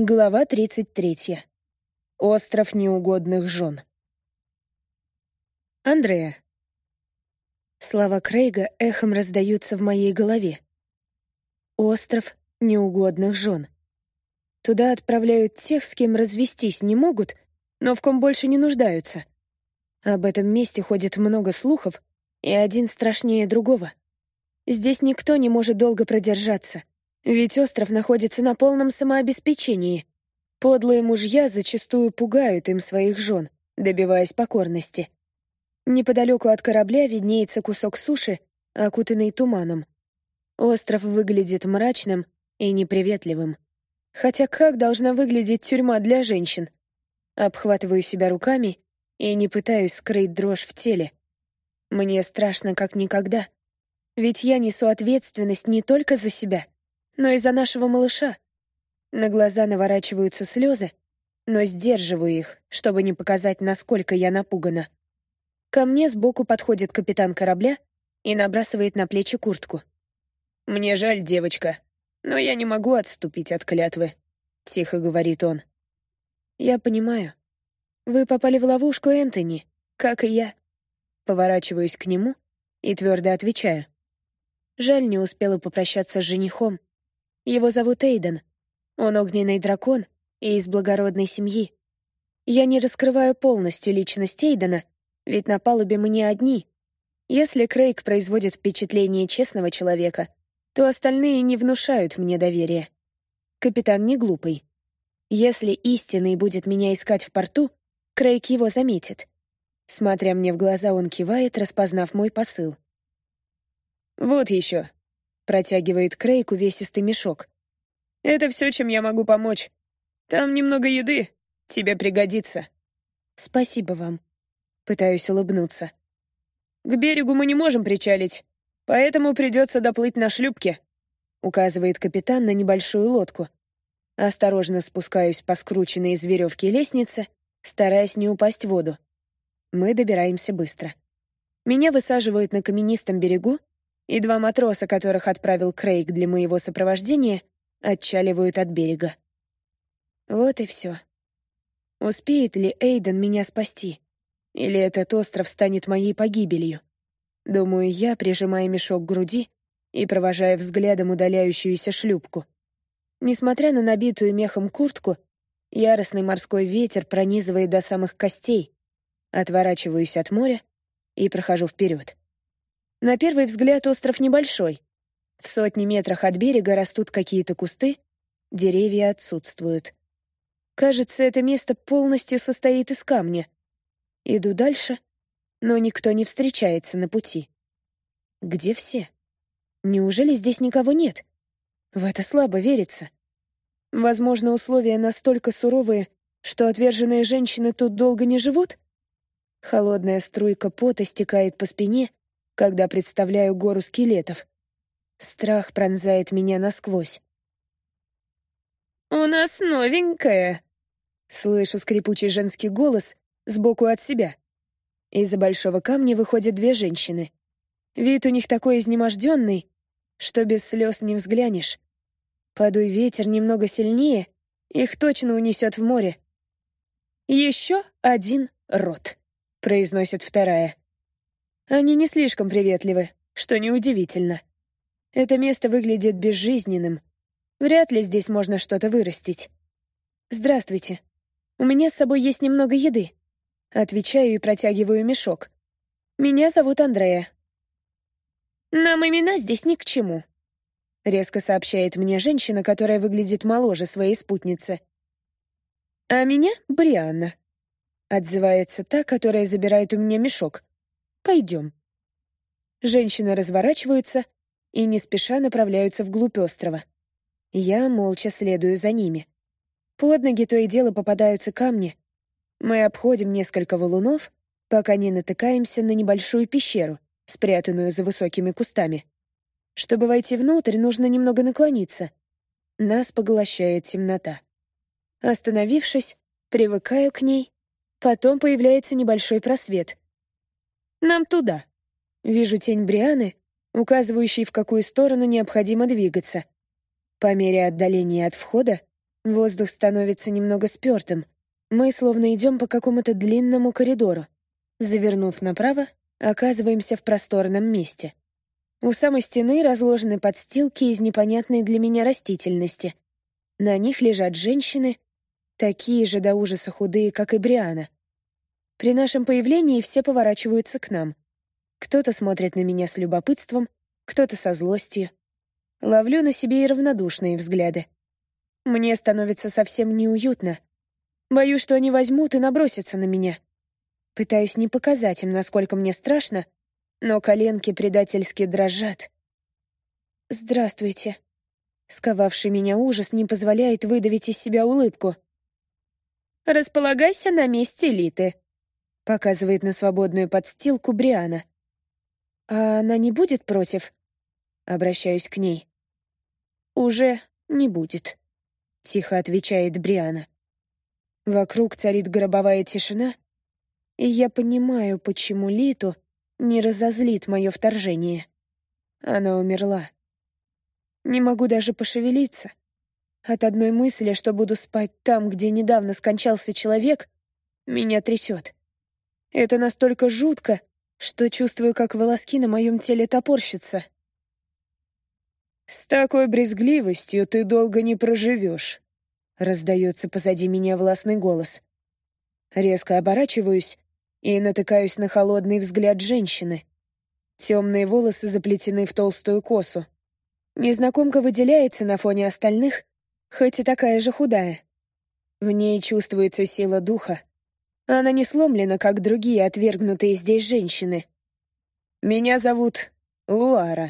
Глава 33. Остров неугодных жен. Андрея. Слова Крейга эхом раздаются в моей голове. Остров неугодных жен. Туда отправляют тех, с кем развестись не могут, но в ком больше не нуждаются. Об этом месте ходит много слухов, и один страшнее другого. Здесь никто не может долго продержаться — ведь остров находится на полном самообеспечении. Подлые мужья зачастую пугают им своих жен, добиваясь покорности. Неподалеку от корабля виднеется кусок суши, окутанный туманом. Остров выглядит мрачным и неприветливым. Хотя как должна выглядеть тюрьма для женщин? Обхватываю себя руками и не пытаюсь скрыть дрожь в теле. Мне страшно как никогда. Ведь я несу ответственность не только за себя — но и за нашего малыша. На глаза наворачиваются слезы, но сдерживаю их, чтобы не показать, насколько я напугана. Ко мне сбоку подходит капитан корабля и набрасывает на плечи куртку. «Мне жаль, девочка, но я не могу отступить от клятвы», — тихо говорит он. «Я понимаю. Вы попали в ловушку Энтони, как и я». Поворачиваюсь к нему и твердо отвечаю. Жаль, не успела попрощаться с женихом. Его зовут Эйден. Он огненный дракон и из благородной семьи. Я не раскрываю полностью личность Эйдена, ведь на палубе мы не одни. Если Крейг производит впечатление честного человека, то остальные не внушают мне доверия. Капитан не глупый. Если истинный будет меня искать в порту, Крейг его заметит. Смотря мне в глаза, он кивает, распознав мой посыл. «Вот еще. Протягивает Крейг увесистый мешок. «Это все, чем я могу помочь. Там немного еды. Тебе пригодится». «Спасибо вам». Пытаюсь улыбнуться. «К берегу мы не можем причалить, поэтому придется доплыть на шлюпке», указывает капитан на небольшую лодку. Осторожно спускаюсь по скрученной из веревки лестнице, стараясь не упасть в воду. Мы добираемся быстро. Меня высаживают на каменистом берегу, и два матроса, которых отправил Крейг для моего сопровождения, отчаливают от берега. Вот и все. Успеет ли Эйден меня спасти? Или этот остров станет моей погибелью? Думаю я, прижимая мешок к груди и провожая взглядом удаляющуюся шлюпку. Несмотря на набитую мехом куртку, яростный морской ветер пронизывает до самых костей. Отворачиваюсь от моря и прохожу вперед. На первый взгляд остров небольшой. В сотни метрах от берега растут какие-то кусты, деревья отсутствуют. Кажется, это место полностью состоит из камня. Иду дальше, но никто не встречается на пути. Где все? Неужели здесь никого нет? В это слабо верится. Возможно, условия настолько суровые, что отверженные женщины тут долго не живут? Холодная струйка пота стекает по спине, когда представляю гору скелетов. Страх пронзает меня насквозь. «У нас новенькая!» Слышу скрипучий женский голос сбоку от себя. Из-за большого камня выходят две женщины. Вид у них такой изнеможденный, что без слез не взглянешь. Подуй ветер немного сильнее, их точно унесет в море. «Еще один рот», — произносит вторая. Они не слишком приветливы, что неудивительно. Это место выглядит безжизненным. Вряд ли здесь можно что-то вырастить. «Здравствуйте. У меня с собой есть немного еды». Отвечаю и протягиваю мешок. «Меня зовут Андрея». «Нам имена здесь ни к чему», — резко сообщает мне женщина, которая выглядит моложе своей спутницы. «А меня — Брианна», — отзывается та, которая забирает у меня мешок. Пойдем». Женщины разворачиваются и не спеша направляются вглубь острова. Я молча следую за ними. Под ноги то и дело попадаются камни. Мы обходим несколько валунов, пока не натыкаемся на небольшую пещеру, спрятанную за высокими кустами. Чтобы войти внутрь, нужно немного наклониться. Нас поглощает темнота. Остановившись, привыкаю к ней, потом появляется небольшой просвет — нам туда. Вижу тень Брианы, указывающей, в какую сторону необходимо двигаться. По мере отдаления от входа Воздух становится немного спёртым. Мы словно идем по какому-то длинному коридору. Завернув направо, оказываемся в просторном месте. У самой стены разложены подстилки из непонятной для меня растительности. На них лежат женщины, такие же до ужаса худые, как и Бриана. При нашем появлении все поворачиваются к нам. Кто-то смотрит на меня с любопытством, кто-то со злостью. Ловлю на себе и равнодушные взгляды. Мне становится совсем неуютно. Боюсь, что они возьмут и набросятся на меня. Пытаюсь не показать им, насколько мне страшно, но коленки предательски дрожат. «Здравствуйте». Сковавший меня ужас не позволяет выдавить из себя улыбку. «Располагайся на месте Литы», — показывает на свободную подстилку Бриана. «А она не будет против?» Обращаюсь к ней. «Уже не будет», — тихо отвечает Бриана. Вокруг царит гробовая тишина, и я понимаю, почему Литу не разозлит мое вторжение. Она умерла. Не могу даже пошевелиться. От одной мысли, что буду спать там, где недавно скончался человек, меня трясет. Это настолько жутко, что чувствую, как волоски на моем теле топорщатся. «С такой брезгливостью ты долго не проживешь», — раздается позади меня властный голос. Резко оборачиваюсь и натыкаюсь на холодный взгляд женщины. Темные волосы заплетены в толстую косу. Незнакомка выделяется на фоне остальных, хоть и такая же худая. В ней чувствуется сила духа. Она не сломлена, как другие отвергнутые здесь женщины. «Меня зовут Луара»,